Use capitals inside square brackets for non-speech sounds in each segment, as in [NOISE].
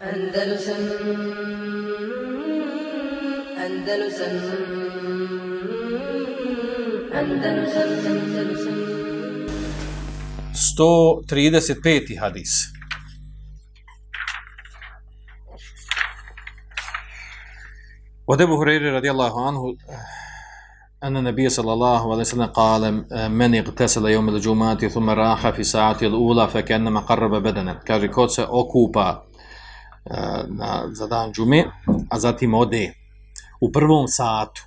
Andalusam Andalusam Andalusam Andalusam 135. hadis. Od Ebu Hureyre radijallahu anhu أن النبي صلى الله عليه وسلم قال من اغتسل يوم الجمعة ثم راح في ساعة الأولى فكأنما قرب kaže ko se okupa E, na, za dan džume, a zatim ode u prvom satu.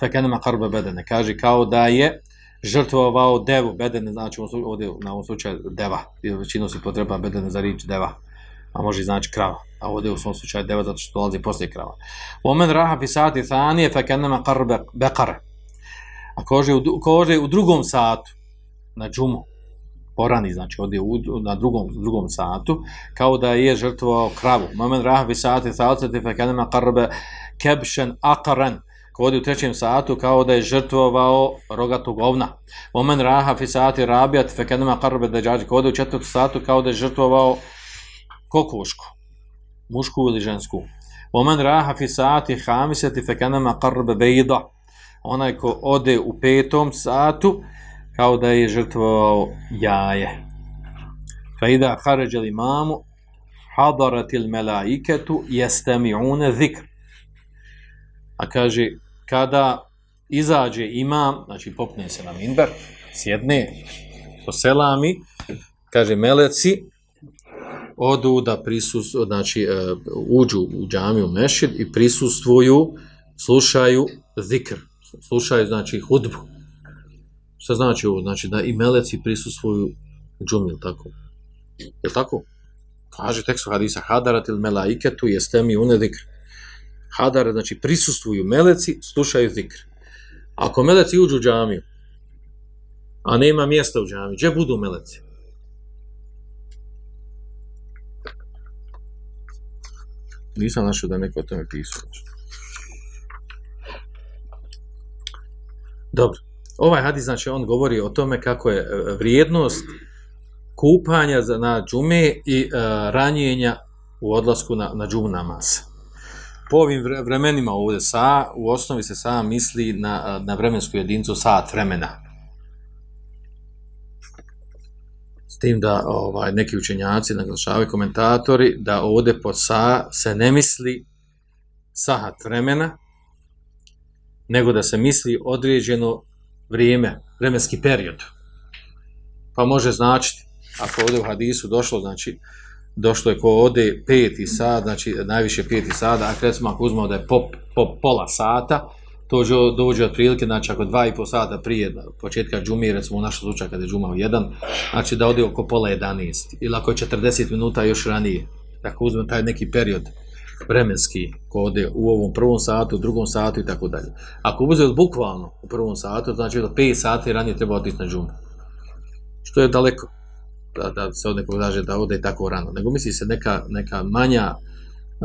Fekene makarbe bedene, kaže kao da je žrtvovao devu, bedene, znači ovdje na ovom slučaju deva, jer većinu se potreba bedene za rič deva, a može znači krava, a ovdje u svom slučaju deva, zato što dolazi poslije krava. Omen raha fisati thanije fekene karbe bekare. A kože u, kože u drugom satu, na džumu, porani, znači odje u, na drugom, drugom satu, kao da je žrtvovao kravu. Omen raha fi sati salcati fe kanema karbe kebšen akaren kod u trećem satu kao da je žrtvovao rogatog ovna. Omen raha fi sati rabijat fe kanema karbe deđađi, ko kod u četvrtu satu kao da je žrtvovao kokošku, mušku ili žensku. Omen raha fi sati hamisati fe kanema karbe bejda. Onaj ko ode u petom satu kao da je žrtvovao jaje. Fa ida haređel imamu hadaratil melaiketu jestemi'une zikr a kaže kada izađe imam, znači popne se na minber, sjedne, poselami, kaže meleci, odu da prisus, znači e, uđu u džamiju mešid i prisustvuju, slušaju zikr, slušaju znači hudbu. Šta znači ovo? Znači da i meleci prisustvuju džumil, tako? Je tako? Kaže tekstu hadisa, hadarat il melaiketu jeste mi une hadar, znači prisustvuju meleci, slušaju zikr. Ako meleci uđu u džamiju, a nema mjesta u džamiji, gdje budu meleci? Nisam našao da neko o tome pisao. Dobro. Ovaj hadis, znači, on govori o tome kako je e, vrijednost kupanja na džume i uh, ranjenja u odlasku na, na džum namaz po ovim vremenima ovdje sa, u osnovi se sama misli na, na vremensku jedincu sat vremena. S tim da ovaj, neki učenjaci naglašavaju komentatori da ovdje po sa se ne misli sahat vremena, nego da se misli određeno vrijeme, vremenski period. Pa može značiti, ako ovdje u hadisu došlo, znači, došlo je ko ode peti sat, znači najviše peti sat, a recimo ako uzmemo da je po, po pola sata, to dođe od prilike, znači ako dva i po sata prije početka džumi, recimo u našem slučaju kada je džuma u jedan, znači da ode oko pola 11, ili ako je 40 minuta još ranije, ako uzmemo taj neki period vremenski, kode u ovom prvom satu, drugom satu i tako dalje. Ako uzmemo bukvalno u prvom satu, znači da 5 sati ranije treba otići na džumu. Što je daleko, da, da se od nekog daže da ode tako rano, nego misli se neka, neka manja,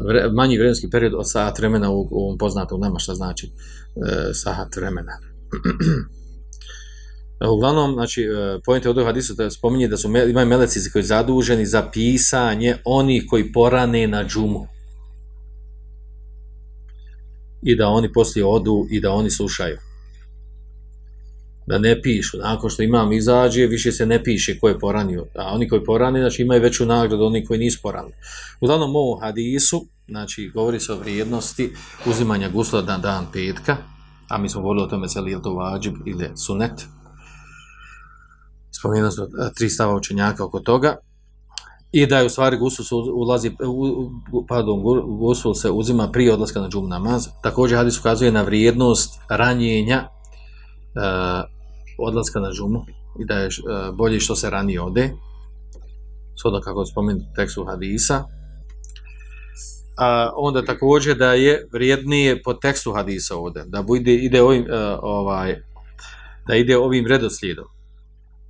vre, manji vremenski period od sat vremena u, u ovom poznatom nema šta znači e, sat vremena. [CLEARS THROAT] E, uglavnom, znači, e, pojente od ovog hadisa da spominje da su imaju meleci koji su zaduženi za pisanje onih koji porane na džumu. I da oni poslije odu i da oni slušaju da ne pišu. Nakon što imam izađe, više se ne piše ko je poranio. A oni koji porani, znači imaju veću nagradu oni koji nisu porani. U danom ovom hadisu, znači govori se o vrijednosti uzimanja gusla na dan petka, a mi smo govorili o tome cijeli je to vađib ili sunet. Spomenuo smo tri stava učenjaka oko toga. I da je u stvari gusul se ulazi, pardon, gusul se uzima prije odlaska na džum namaz. Također hadis ukazuje na vrijednost ranjenja uh, odlaska na džumu i da je uh, bolje što se ranije ode. Sada kako spomenu tekstu hadisa. A onda također da je vrijednije po tekstu hadisa ovde, da bude ide ovim uh, ovaj da ide ovim redoslijedom.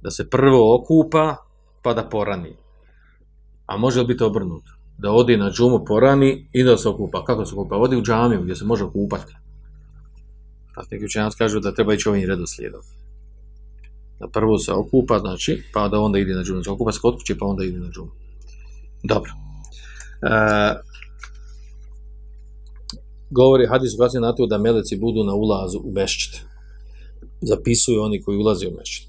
Da se prvo okupa pa da porani. A može li biti obrnuto? Da odi na džumu, porani i da se okupa. Kako se okupa? Odi u džamiju gdje se može okupati. Pa neki učenjaci kažu da treba ići ovim redoslijedom da prvo se okupa, znači, pa da onda ide na džumu. Okupa se kod kuće, pa onda ide na džumu. Dobro. E, govori, hadis ukazuje na to da meleci budu na ulazu u mešćit. Zapisuju oni koji ulaze u mešćit.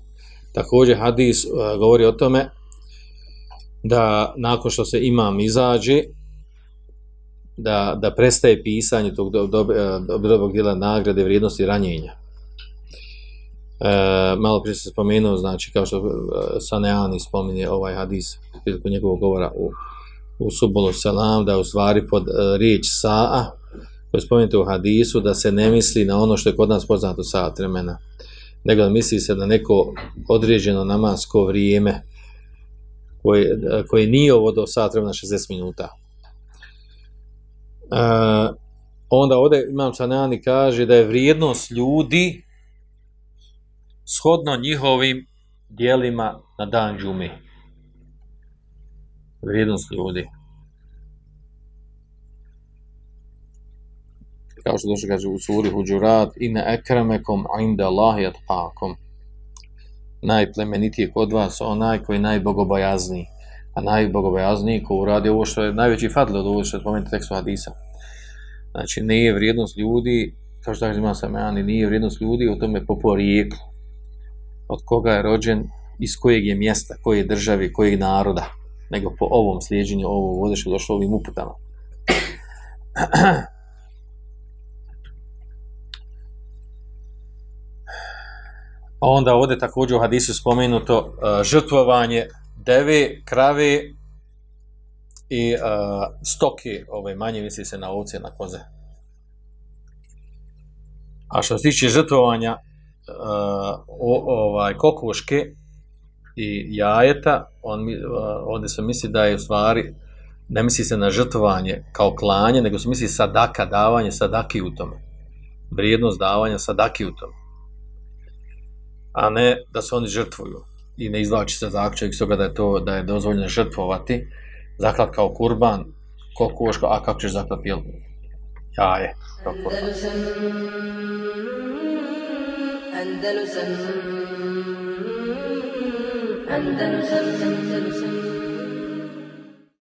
Također hadis uh, govori o tome da nakon što se imam izađe, da, da prestaje pisanje tog do, do, e, do, dobrog dijela nagrade vrijednosti ranjenja. E, malo prije se spomenuo, znači, kao što e, Saneani spominje ovaj hadis, priliku njegovog govora u, u Subolu Selam, da je u stvari pod e, riječ Sa'a, koji spominjete u hadisu, da se ne misli na ono što je kod nas poznato sat vremena, nego da misli se na neko određeno namasko vrijeme, koje, koje nije ovo do sat vremena 60 minuta. E, onda ovdje imam Sanani kaže da je vrijednost ljudi shodno njihovim dijelima na dan džumi. Vrijednost ljudi. Kao što došlo kaže u suri Huđurat, ina ekramekom inda Allahi atpakom Najplemenitiji kod vas onaj koji je najbogobojazniji. A najbogobojazniji ko uradi ovo što je najveći fadl od ovo što je spomenuti tekstu hadisa. Znači, nije vrijednost ljudi, kao što kaže ima sam ja, nije vrijednost ljudi u tome po porijeklu od koga je rođen, iz kojeg je mjesta, koje države, kojeg naroda, nego po ovom slijedženju ovo vode što došlo ovim uputama. [CLEARS THROAT] A onda ovdje također u hadisu spomenuto uh, žrtvovanje deve, krave i uh, stoke, ovaj, manje misli se na ovce, na koze. A što se tiče žrtvovanja uh, ovaj kokoške i jajeta, on uh, ovdje se misli da je u stvari ne misli se na žrtvovanje kao klanje, nego se misli sadaka, davanje sadaki u tome. Vrijednost davanja sadaki u tome. A ne da se oni žrtvuju i ne izlači se zaključak iz toga da je to da je dozvoljeno žrtvovati. Zaklat kao kurban kokoška, a kako ćeš zaklat jel? jaje. Kao Andalusam. Andalusam. Andalusam.